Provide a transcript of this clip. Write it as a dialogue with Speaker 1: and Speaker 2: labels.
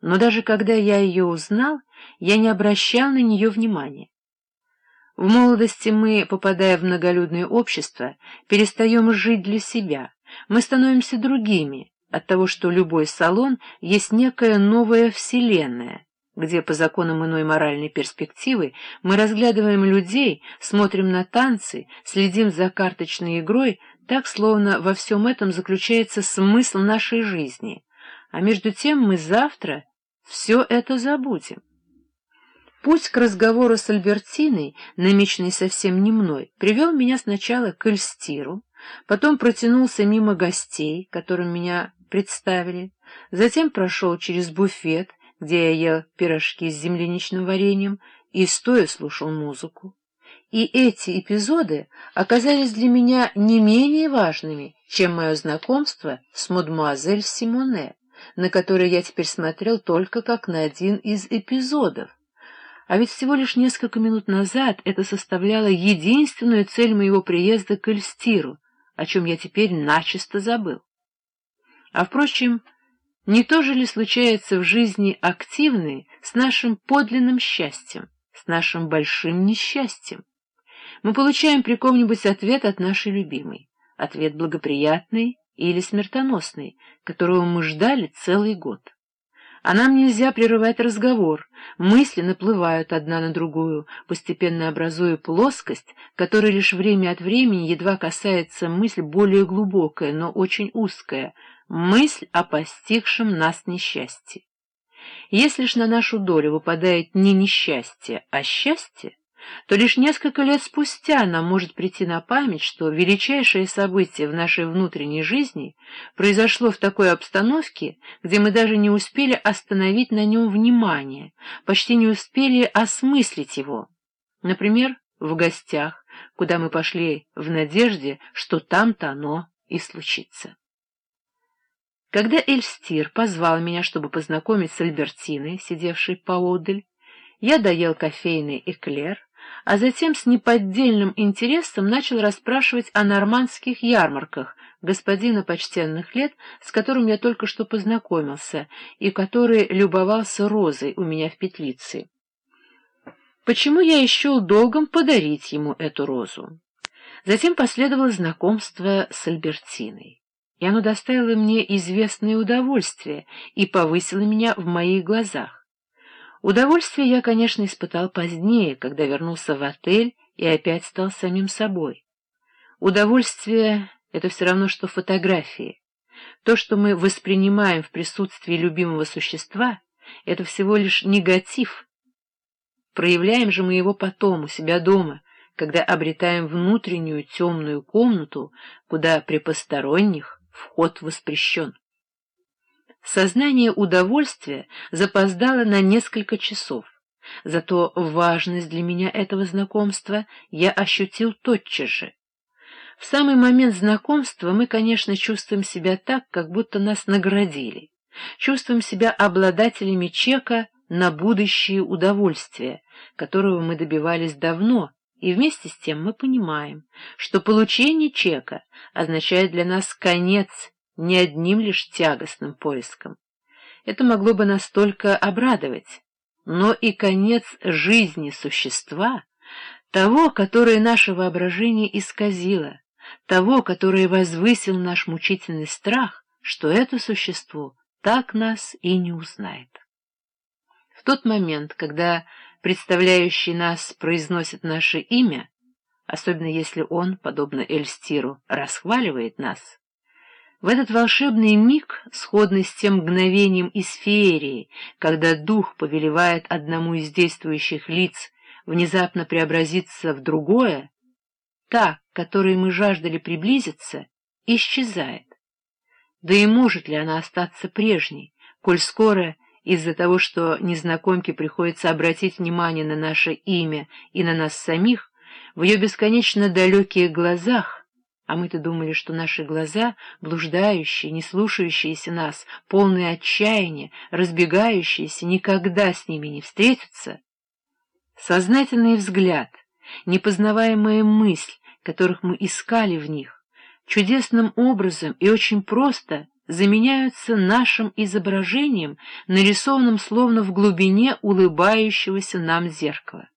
Speaker 1: но даже когда я ее узнал, я не обращал на нее внимания. В молодости мы, попадая в многолюдное общество, перестаем жить для себя, мы становимся другими от того, что любой салон есть некая новая вселенная, где по законам иной моральной перспективы мы разглядываем людей, смотрим на танцы, следим за карточной игрой, так, словно во всем этом заключается смысл нашей жизни, а между тем мы завтра все это забудем. Путь к разговору с Альбертиной, намеченный совсем не мной, привел меня сначала к Эльстиру, потом протянулся мимо гостей, которым меня представили, затем прошел через буфет, где я ел пирожки с земляничным вареньем и стоя слушал музыку. И эти эпизоды оказались для меня не менее важными, чем мое знакомство с мадемуазель Симоне, на которое я теперь смотрел только как на один из эпизодов. А ведь всего лишь несколько минут назад это составляло единственную цель моего приезда к Эльстиру, о чем я теперь начисто забыл. А, впрочем, не то же ли случается в жизни активной с нашим подлинным счастьем, с нашим большим несчастьем? Мы получаем при ком-нибудь ответ от нашей любимой, ответ благоприятный или смертоносный, которого мы ждали целый год а нам нельзя прерывать разговор, мысли наплывают одна на другую, постепенно образуя плоскость, которая лишь время от времени едва касается мысль более глубокая, но очень узкая, мысль о постигшем нас несчастье. Если ж на нашу долю выпадает не несчастье, а счастье, то лишь несколько лет спустя нам может прийти на память, что величайшее событие в нашей внутренней жизни произошло в такой обстановке, где мы даже не успели остановить на нем внимание, почти не успели осмыслить его. Например, в гостях, куда мы пошли в надежде, что там-то оно и случится. Когда Эльстир позвал меня, чтобы познакомить с Альбертиной, сидевшей поодаль, я доел кофейный эклер, а затем с неподдельным интересом начал расспрашивать о нормандских ярмарках господина почтенных лет, с которым я только что познакомился и который любовался розой у меня в петлице. Почему я еще долгом подарить ему эту розу? Затем последовало знакомство с Альбертиной, и оно доставило мне известное удовольствие и повысило меня в моих глазах. Удовольствие я, конечно, испытал позднее, когда вернулся в отель и опять стал самим собой. Удовольствие — это все равно, что фотографии. То, что мы воспринимаем в присутствии любимого существа, это всего лишь негатив. Проявляем же мы его потом, у себя дома, когда обретаем внутреннюю темную комнату, куда при посторонних вход воспрещен. Сознание удовольствия запоздало на несколько часов. Зато важность для меня этого знакомства я ощутил тотчас же. В самый момент знакомства мы, конечно, чувствуем себя так, как будто нас наградили. Чувствуем себя обладателями чека на будущее удовольствие, которого мы добивались давно, и вместе с тем мы понимаем, что получение чека означает для нас конец не одним лишь тягостным поиском. Это могло бы настолько обрадовать, но и конец жизни существа, того, которое наше воображение исказило, того, которое возвысил наш мучительный страх, что это существо так нас и не узнает. В тот момент, когда представляющий нас произносит наше имя, особенно если он, подобно Эльстиру, расхваливает нас, в этот волшебный миг, сходный с тем мгновением из феерии, когда дух повелевает одному из действующих лиц внезапно преобразиться в другое, та, к которой мы жаждали приблизиться, исчезает. Да и может ли она остаться прежней, коль скоро из-за того, что незнакомке приходится обратить внимание на наше имя и на нас самих, в ее бесконечно далеких глазах а мы-то думали, что наши глаза, блуждающие, не слушающиеся нас, полные отчаяния, разбегающиеся, никогда с ними не встретятся. Сознательный взгляд, непознаваемая мысль, которых мы искали в них, чудесным образом и очень просто заменяются нашим изображением, нарисованным словно в глубине улыбающегося нам зеркала.